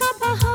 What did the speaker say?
Copacabana.